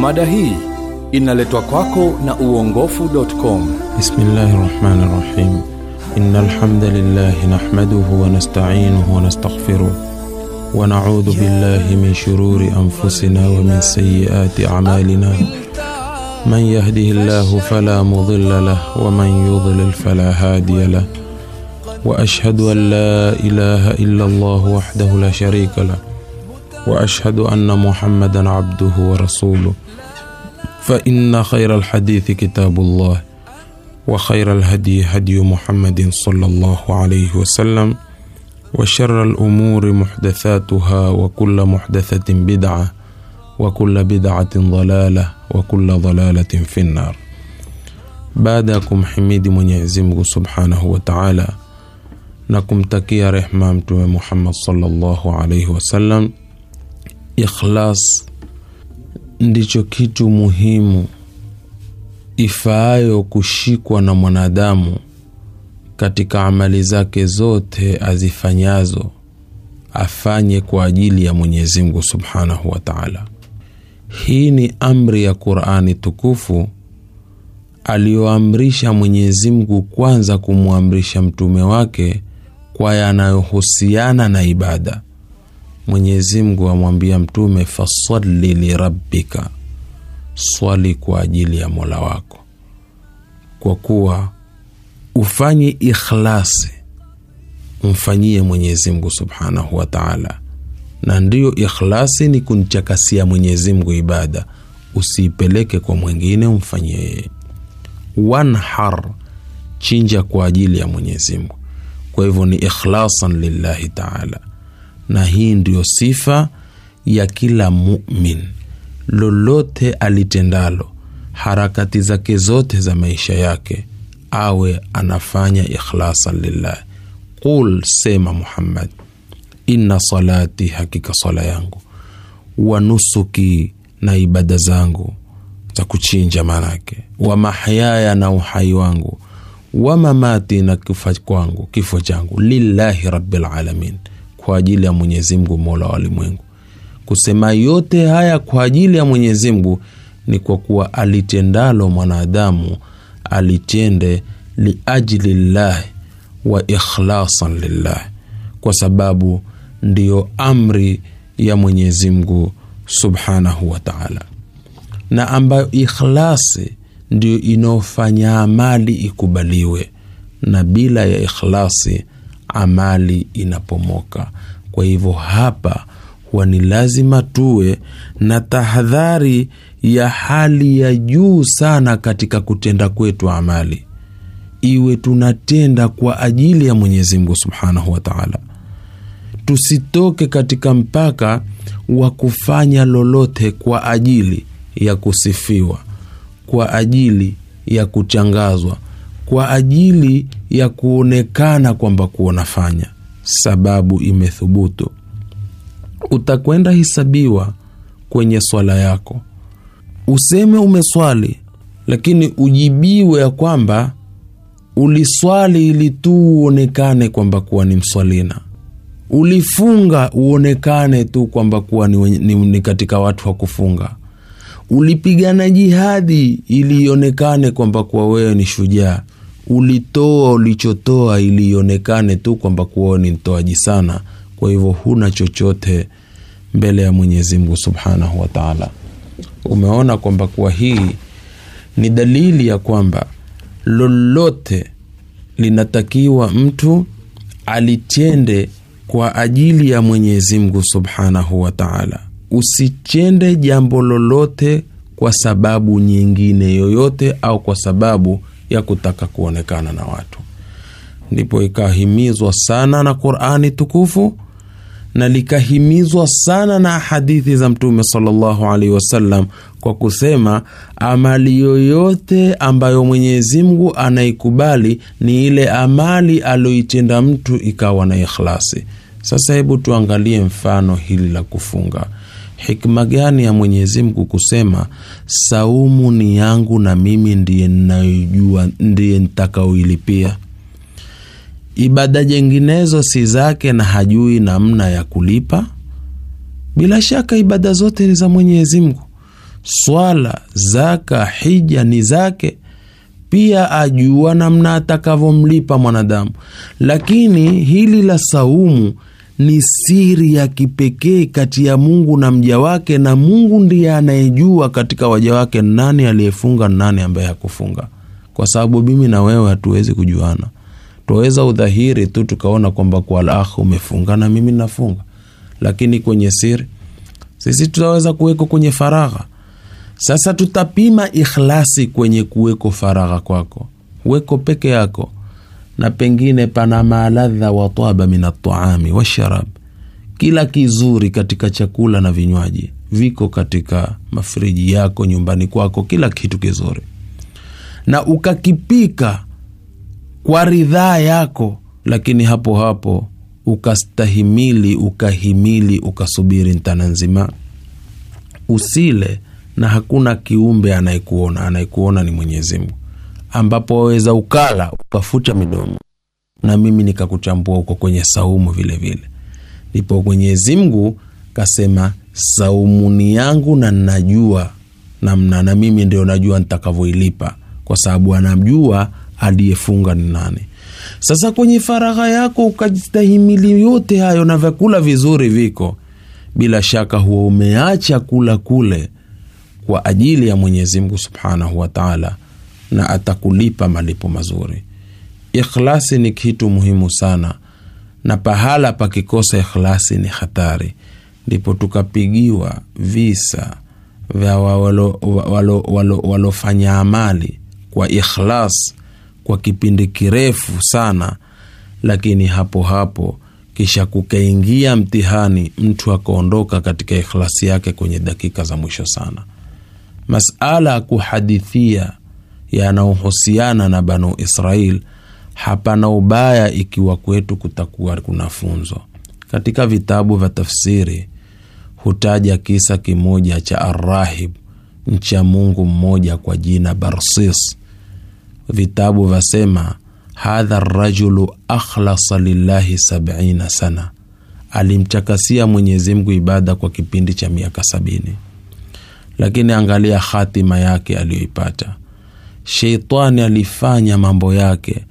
mada hii inaletwa kwako na uongofu.com bismillahi rahmani rahim إن الحمد لله نحمده ونستعينه ونستغفره ونعوذ بالله من شرور أنفسنا ومن سيئات أعمالنا من يهده الله فلا مضل له ومن يضلل فلا هادي له وأشهد أن لا إله إلا الله وحده لا شريك له وأشهد أن محمدا عبده ورسوله. فإن خير الحديث كتاب الله وخير الهدي هدي محمد صلى الله عليه وسلم وشر الأمور محدثاتها وكل محدثة بدعة وكل بدعة ضلالة وكل ضلالة في النار. بعدكم حميد Mwenyezi Mungu Subhanahu wa Ta'ala na kumtakia rehma Mtume Muhammad sallallahu alaihi wasallam. Ikhlas ndicho kitu muhimu ifaayo kushikwa na mwanadamu katika amali zake zote azifanyazo, afanye kwa ajili ya Mwenyezi Mungu Subhanahu wa Ta'ala. Hii ni amri ya Qur'ani tukufu aliyoamrisha Mwenyezi Mungu kwanza kumwamrisha mtume wake kwa yanayohusiana na ibada. Mwenyezi Mungu amwambia mtume, fasalli lirabbika, swali kwa ajili ya mola wako, kwa kuwa ufanye ikhlasi, umfanyie Mwenyezi Mungu subhanahu wa taala. Na ndiyo ikhlasi ni kunchakasia Mwenyezi Mungu ibada, usiipeleke kwa mwingine, umfanyie yeye. Wanhar, chinja kwa ajili ya Mwenyezi Mungu. Kwa hivyo ni ikhlasan lillahi taala, na hii ndiyo sifa ya kila mumin. Lolote alitendalo, harakati zake zote za maisha yake, awe anafanya ikhlasan lillah. Qul, sema Muhammad, inna salati, hakika sala yangu, wa nusuki, na ibada zangu za kuchinja, maanake, wa mahyaya, na uhai wangu, wa mamati, na kifo kwangu, kifo changu, lillahi rabbil alamin, kwa ajili ya Mwenyezi Mungu mola wa walimwengu. Kusema yote haya kwa ajili ya Mwenyezi Mungu ni kwa kuwa alitendalo mwanadamu alitende liajli llahi wa ikhlasan lillahi, kwa sababu ndiyo amri ya Mwenyezi Mungu subhanahu wa taala, na ambayo ikhlasi ndiyo inayofanya amali ikubaliwe, na bila ya ikhlasi amali inapomoka. Kwa hivyo hapa huwa ni lazima tuwe na tahadhari ya hali ya juu sana katika kutenda kwetu amali, iwe tunatenda kwa ajili ya Mwenyezi Mungu subhanahu wa taala. Tusitoke katika mpaka wa kufanya lolote kwa ajili ya kusifiwa, kwa ajili ya kuchangazwa, kwa ajili ya kuonekana kwamba kuonafanya. Sababu imethubutu utakwenda hisabiwa kwenye swala yako, useme umeswali, lakini ujibiwe ya kwamba uliswali ili tu uonekane kwamba kuwa ni mswalina. Ulifunga uonekane tu kwamba kuwa ni, ni, ni katika watu wa kufunga. Ulipigana jihadi ili ionekane kwamba kuwa wewe ni shujaa. Ulitoa ulichotoa ili ionekane tu kwamba kuwa ni mtoaji sana. Kwa hivyo huna chochote mbele ya Mwenyezi Mungu subhanahu wa taala. Umeona kwamba kuwa hii ni dalili ya kwamba lolote linatakiwa mtu alitende kwa ajili ya Mwenyezi Mungu subhanahu wa taala. Usichende jambo lolote kwa sababu nyingine yoyote au kwa sababu ya kutaka kuonekana na watu. Ndipo ikahimizwa sana na Qurani tukufu na likahimizwa sana na hadithi za Mtume sallallahu alaihi wasallam kwa kusema, amali yoyote ambayo Mwenyezi Mungu anaikubali ni ile amali aliyoitenda mtu ikawa na ikhlasi. Sasa hebu tuangalie mfano hili la kufunga. Hikma gani ya Mwenyezi Mungu kusema saumu ni yangu na mimi ndiye ninayojua, ndiye nitakaoilipia ibada jenginezo si zake na hajui namna ya kulipa? Bila shaka ibada zote ni za Mwenyezi Mungu. swala, zaka, hija ni zake pia ajua namna atakavyomlipa mwanadamu. Lakini hili la saumu ni siri ya kipekee kati ya Mungu na mja wake, na Mungu ndiye anayejua katika waja wake nani aliyefunga, nani ambaye hakufunga, kwa sababu mimi na wewe hatuwezi kujuana. Twaweza udhahiri tu tukaona kwamba kwa al-akh umefunga na mimi nafunga, lakini kwenye siri sisi tutaweza kuweko kwenye faragha. Sasa tutapima ikhlasi kwenye kuweko faragha kwako, weko peke yako, na pengine pana maladha wataba min ataami washarab, kila kizuri katika chakula na vinywaji viko katika mafriji yako nyumbani kwako, kila kitu kizuri, na ukakipika kwa ridhaa yako, lakini hapo hapo ukastahimili, ukahimili, ukasubiri ntana nzima. Usile na hakuna kiumbe anayekuona. Anayekuona ni Mwenyezi Mungu, ambapo waweza ukala ukafuta midomo na mimi nikakuchambua huko kwenye saumu vilevile. Ndipo Mwenyezi Mungu kasema saumu ni yangu na nnajua namna, na mimi ndio najua nitakavyoilipa, kwa sababu anamjua aliyefunga ni nani. Sasa kwenye faragha yako ukajistahimili yote hayo na vyakula vizuri viko, bila shaka huwa umeacha kula kule kwa ajili ya Mwenyezi Mungu Subhanahu wa Ta'ala, na atakulipa malipo mazuri. Ikhlasi ni kitu muhimu sana, na pahala pakikosa ikhlasi ni hatari. Ndipo tukapigiwa visa vya walofanya walo, walo, walo amali kwa ikhlas kwa kipindi kirefu sana, lakini hapo hapo kisha kukaingia mtihani, mtu akaondoka katika ikhlasi yake kwenye dakika za mwisho sana. Masala ya kuhadithia yanayohusiana na Banu Israil, hapana ubaya ikiwa kwetu kutakuwa kuna funzo. Katika vitabu vya tafsiri hutaja kisa kimoja cha arrahib, mcha Mungu mmoja kwa jina Barsis. Vitabu vasema hadha rajulu akhlasa lillahi sabina sana, alimchakasia mwenyezimgu ibada kwa kipindi cha miaka sabini lakini angalia hatima yake aliyoipata. Sheitani alifanya mambo yake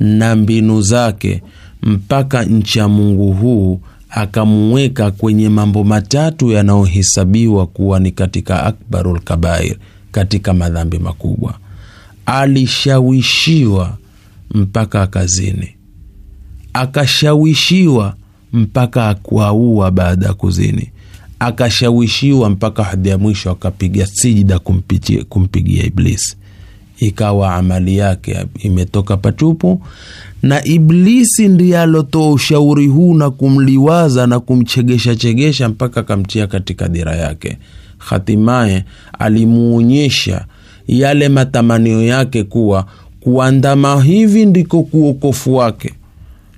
na mbinu zake mpaka nchi ya Mungu huu akamuweka kwenye mambo matatu yanayohesabiwa kuwa ni katika akbarul kabair, katika madhambi makubwa. Alishawishiwa mpaka akazini, akashawishiwa mpaka akuaua baada ya kuzini akashawishiwa mpaka hadi ya mwisho akapiga sijida kumpigia, kumpigia Iblisi. Ikawa amali yake imetoka patupu, na Iblisi ndiye alotoa ushauri huu na kumliwaza na kumchegesha chegesha mpaka akamtia katika dira yake. Hatimaye alimuonyesha yale matamanio yake kuwa kuandama hivi ndiko kuokofu wake,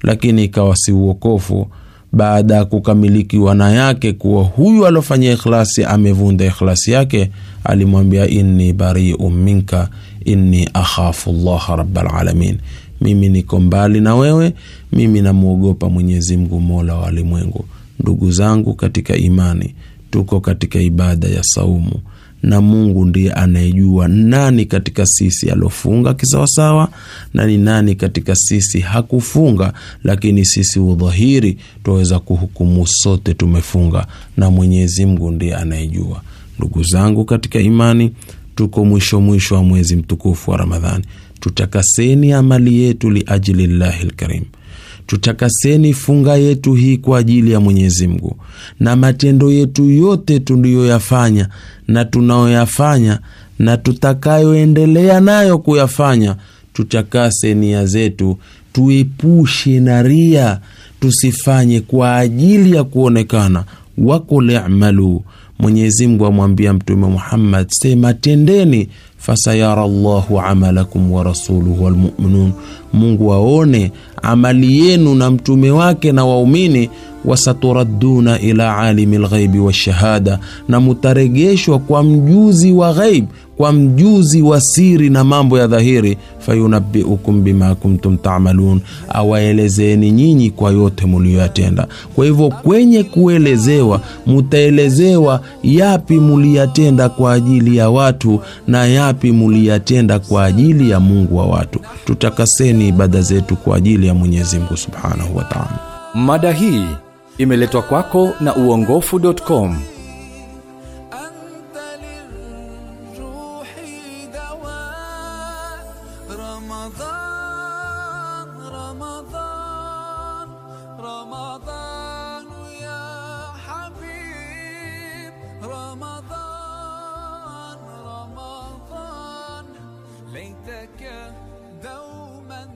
lakini ikawa si uokofu baada ya kukamilikiwa na yake kuwa huyu alofanya ikhlasi amevunda ikhlasi yake, alimwambia inni bariu minka inni akhafu llaha rabalalamin mimi niko mbali na wewe, mimi namwogopa Mwenyezi Mungu mola wa alimwengu. Ndugu zangu katika imani, tuko katika ibada ya saumu na Mungu ndiye anayejua nani katika sisi alofunga kisawasawa na ni nani katika sisi hakufunga, lakini sisi udhahiri twaweza kuhukumu sote tumefunga, na Mwenyezi Mungu ndiye anayejua. Ndugu zangu katika imani, tuko mwisho mwisho wa mwezi mtukufu wa Ramadhani. Tutakaseni amali yetu liajili llahi lkarim tutakaseni funga yetu hii kwa ajili ya Mwenyezi Mungu, na matendo yetu yote tuliyoyafanya na tunayoyafanya na tutakayoendelea nayo kuyafanya, tutakase nia zetu, tuepushe na ria, tusifanye kwa ajili ya kuonekana. Wakul i'malu, Mwenyezi Mungu amwambia Mtume Muhammad, sema tendeni fasayara llahu amalakum wa rasuluhu walmuminun, Mungu aone amali yenu na mtume wake na waumini wasaturadduna ila alimi lghaibi washahada, na mutaregeshwa kwa mjuzi wa ghaib, kwa mjuzi wa siri na mambo ya dhahiri. Fayunabbiukum bima kuntum tamalun, awaelezeni nyinyi kwa yote muliyoyatenda. Kwa hivyo kwenye kuelezewa, mutaelezewa yapi muliyatenda kwa ajili ya watu na yapi muliyatenda kwa ajili ya Mungu wa watu. Tutakaseni ibada zetu kwa ajili ya Mwenyezi Mungu subhanahu wa taala. Mada hii imeletwa kwako na uongofu.com ليتك دوما